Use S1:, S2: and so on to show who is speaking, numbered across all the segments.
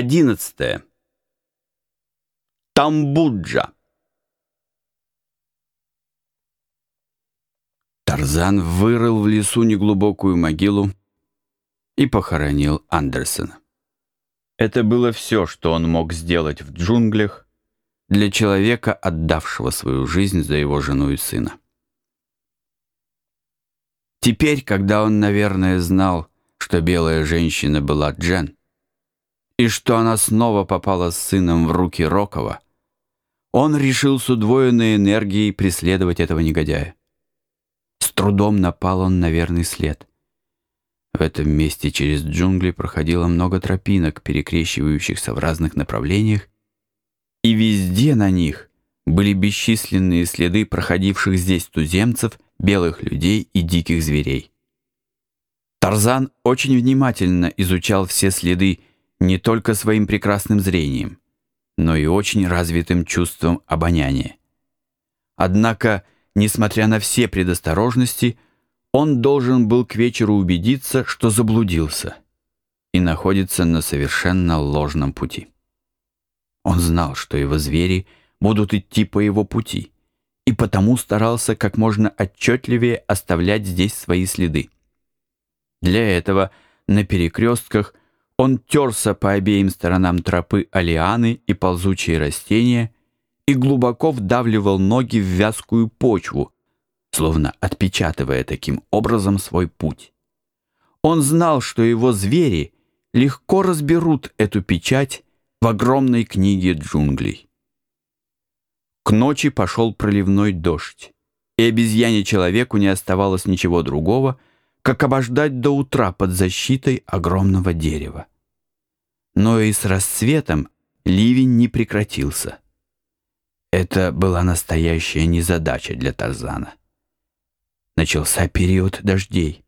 S1: Одиннадцатое. Тамбуджа. Тарзан вырыл в лесу неглубокую могилу и похоронил Андерсона. Это было все, что он мог сделать в джунглях для человека, отдавшего свою жизнь за его жену и сына. Теперь, когда он, наверное, знал, что белая женщина была Джен, и что она снова попала с сыном в руки Рокова, он решил с удвоенной энергией преследовать этого негодяя. С трудом напал он на верный след. В этом месте через джунгли проходило много тропинок, перекрещивающихся в разных направлениях, и везде на них были бесчисленные следы проходивших здесь туземцев, белых людей и диких зверей. Тарзан очень внимательно изучал все следы не только своим прекрасным зрением, но и очень развитым чувством обоняния. Однако, несмотря на все предосторожности, он должен был к вечеру убедиться, что заблудился и находится на совершенно ложном пути. Он знал, что его звери будут идти по его пути, и потому старался как можно отчетливее оставлять здесь свои следы. Для этого на перекрестках он терся по обеим сторонам тропы алианы и ползучие растения и глубоко вдавливал ноги в вязкую почву, словно отпечатывая таким образом свой путь. Он знал, что его звери легко разберут эту печать в огромной книге джунглей. К ночи пошел проливной дождь, и обезьяне человеку не оставалось ничего другого, как обождать до утра под защитой огромного дерева. Но и с рассветом ливень не прекратился. Это была настоящая незадача для Тарзана. Начался период дождей.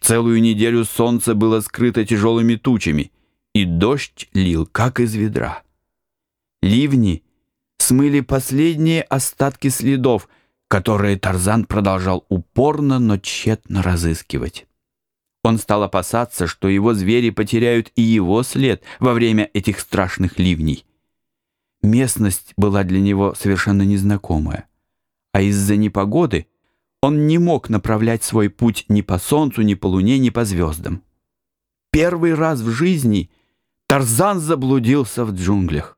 S1: Целую неделю солнце было скрыто тяжелыми тучами, и дождь лил, как из ведра. Ливни смыли последние остатки следов, которые Тарзан продолжал упорно, но тщетно разыскивать. Он стал опасаться, что его звери потеряют и его след во время этих страшных ливней. Местность была для него совершенно незнакомая, а из-за непогоды он не мог направлять свой путь ни по солнцу, ни по луне, ни по звездам. Первый раз в жизни Тарзан заблудился в джунглях.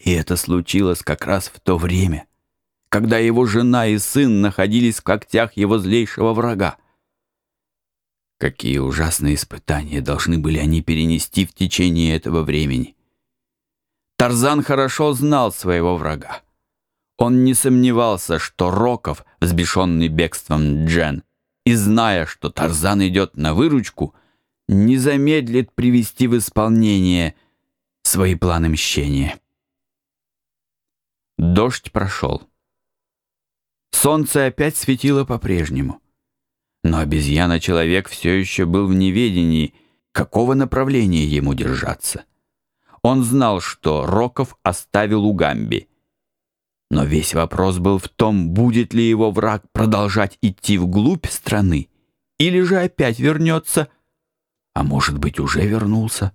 S1: И это случилось как раз в то время, когда его жена и сын находились в когтях его злейшего врага. Какие ужасные испытания должны были они перенести в течение этого времени. Тарзан хорошо знал своего врага. Он не сомневался, что Роков, взбешенный бегством Джен, и зная, что Тарзан идет на выручку, не замедлит привести в исполнение свои планы мщения. Дождь прошел. Солнце опять светило по-прежнему. Но обезьяна-человек все еще был в неведении, какого направления ему держаться. Он знал, что Роков оставил Угамби. Но весь вопрос был в том, будет ли его враг продолжать идти вглубь страны, или же опять вернется, а может быть уже вернулся,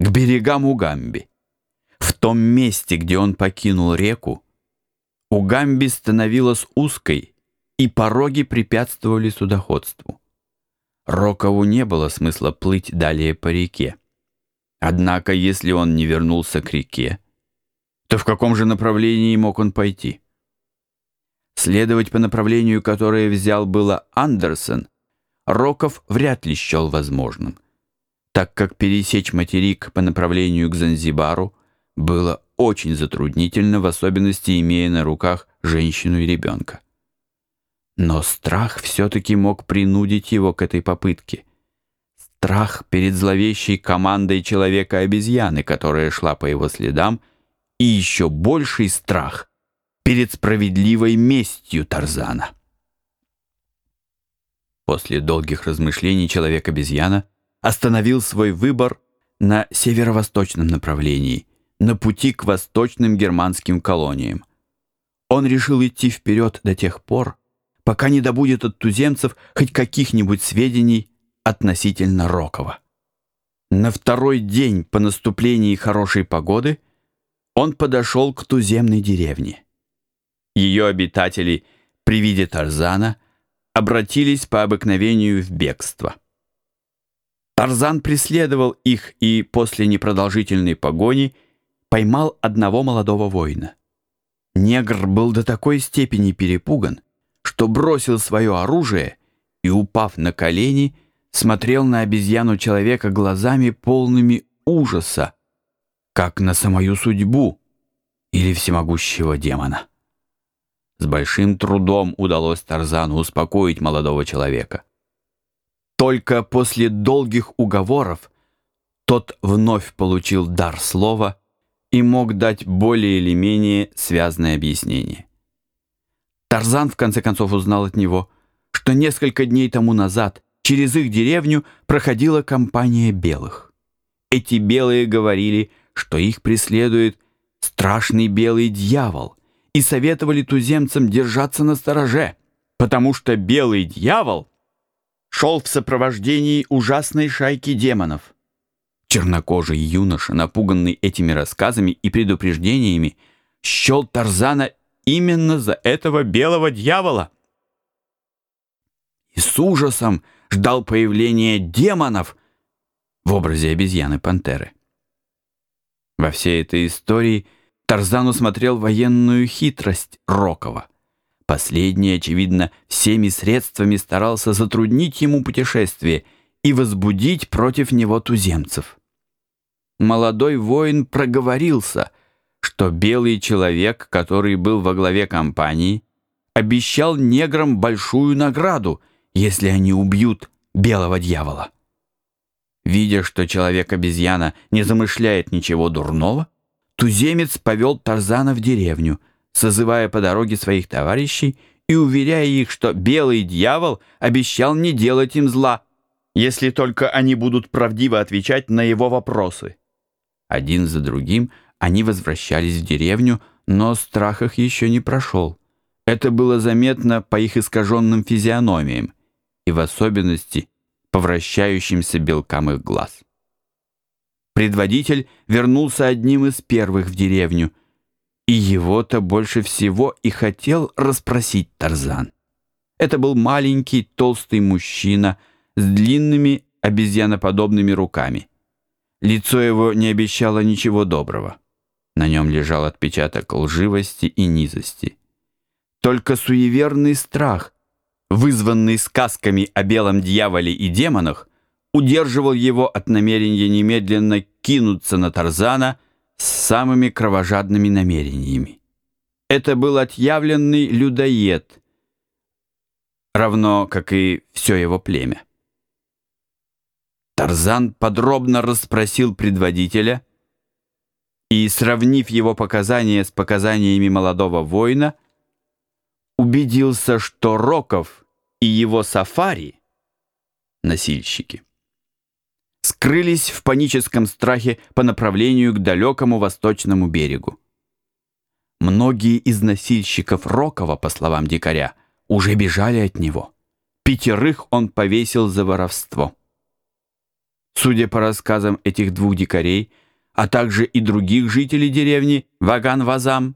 S1: к берегам Угамби. В том месте, где он покинул реку, у Гамби становилась узкой, и пороги препятствовали судоходству. Рокову не было смысла плыть далее по реке. Однако, если он не вернулся к реке, то в каком же направлении мог он пойти? Следовать по направлению, которое взял было Андерсон, Роков вряд ли счел возможным, так как пересечь материк по направлению к Занзибару было очень затруднительно, в особенности имея на руках женщину и ребенка. Но страх все-таки мог принудить его к этой попытке. Страх перед зловещей командой человека-обезьяны, которая шла по его следам, и еще больший страх перед справедливой местью Тарзана. После долгих размышлений человек-обезьяна остановил свой выбор на северо-восточном направлении – на пути к восточным германским колониям. Он решил идти вперед до тех пор, пока не добудет от туземцев хоть каких-нибудь сведений относительно Рокова. На второй день по наступлении хорошей погоды он подошел к туземной деревне. Ее обитатели при виде Тарзана обратились по обыкновению в бегство. Тарзан преследовал их и после непродолжительной погони поймал одного молодого воина. Негр был до такой степени перепуган, что бросил свое оружие и, упав на колени, смотрел на обезьяну человека глазами полными ужаса, как на самую судьбу или всемогущего демона. С большим трудом удалось Тарзану успокоить молодого человека. Только после долгих уговоров тот вновь получил дар слова и мог дать более или менее связное объяснение. Тарзан в конце концов узнал от него, что несколько дней тому назад через их деревню проходила компания белых. Эти белые говорили, что их преследует страшный белый дьявол, и советовали туземцам держаться на стороже, потому что белый дьявол шел в сопровождении ужасной шайки демонов. Чернокожий юноша, напуганный этими рассказами и предупреждениями, счел Тарзана именно за этого белого дьявола. И с ужасом ждал появления демонов в образе обезьяны-пантеры. Во всей этой истории Тарзан усмотрел военную хитрость Рокова. Последний, очевидно, всеми средствами старался затруднить ему путешествие и возбудить против него туземцев. Молодой воин проговорился, что белый человек, который был во главе компании, обещал неграм большую награду — если они убьют белого дьявола. Видя, что человек-обезьяна не замышляет ничего дурного, туземец повел Тарзана в деревню, созывая по дороге своих товарищей и уверяя их, что белый дьявол обещал не делать им зла, если только они будут правдиво отвечать на его вопросы. Один за другим они возвращались в деревню, но страх их еще не прошел. Это было заметно по их искаженным физиономиям и в особенности по вращающимся белкам их глаз. Предводитель вернулся одним из первых в деревню, и его-то больше всего и хотел расспросить Тарзан. Это был маленький толстый мужчина с длинными обезьяноподобными руками. Лицо его не обещало ничего доброго. На нем лежал отпечаток лживости и низости. Только суеверный страх вызванный сказками о белом дьяволе и демонах, удерживал его от намерения немедленно кинуться на Тарзана с самыми кровожадными намерениями. Это был отъявленный людоед, равно как и все его племя. Тарзан подробно расспросил предводителя и, сравнив его показания с показаниями молодого воина, убедился, что Роков и его сафари — носильщики. Скрылись в паническом страхе по направлению к далекому восточному берегу. Многие из носильщиков Рокова, по словам дикаря, уже бежали от него. Пятерых он повесил за воровство. Судя по рассказам этих двух дикарей, а также и других жителей деревни Ваган-Вазам,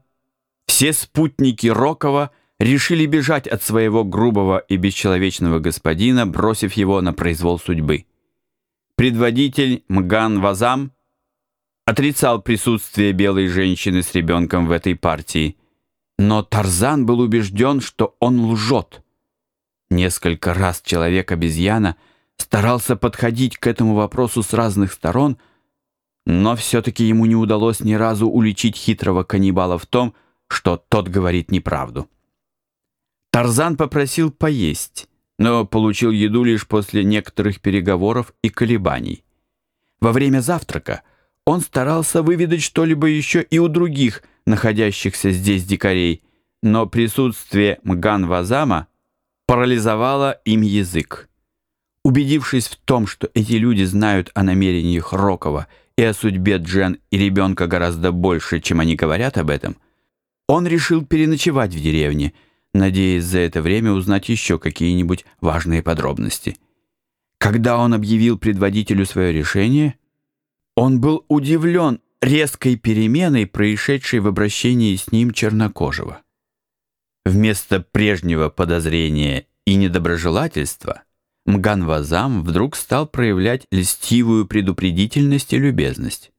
S1: все спутники Рокова — решили бежать от своего грубого и бесчеловечного господина, бросив его на произвол судьбы. Предводитель Мган Вазам отрицал присутствие белой женщины с ребенком в этой партии, но Тарзан был убежден, что он лжет. Несколько раз человек-обезьяна старался подходить к этому вопросу с разных сторон, но все-таки ему не удалось ни разу уличить хитрого каннибала в том, что тот говорит неправду. Тарзан попросил поесть, но получил еду лишь после некоторых переговоров и колебаний. Во время завтрака он старался выведать что-либо еще и у других, находящихся здесь дикарей, но присутствие Мган-Вазама парализовало им язык. Убедившись в том, что эти люди знают о намерениях Рокова и о судьбе Джен и ребенка гораздо больше, чем они говорят об этом, он решил переночевать в деревне – надеясь за это время узнать еще какие-нибудь важные подробности. Когда он объявил предводителю свое решение, Он был удивлен резкой переменой, происшедшей в обращении с ним чернокожего. Вместо прежнего подозрения и недоброжелательства Мганвазам вдруг стал проявлять льстивую предупредительность и любезность.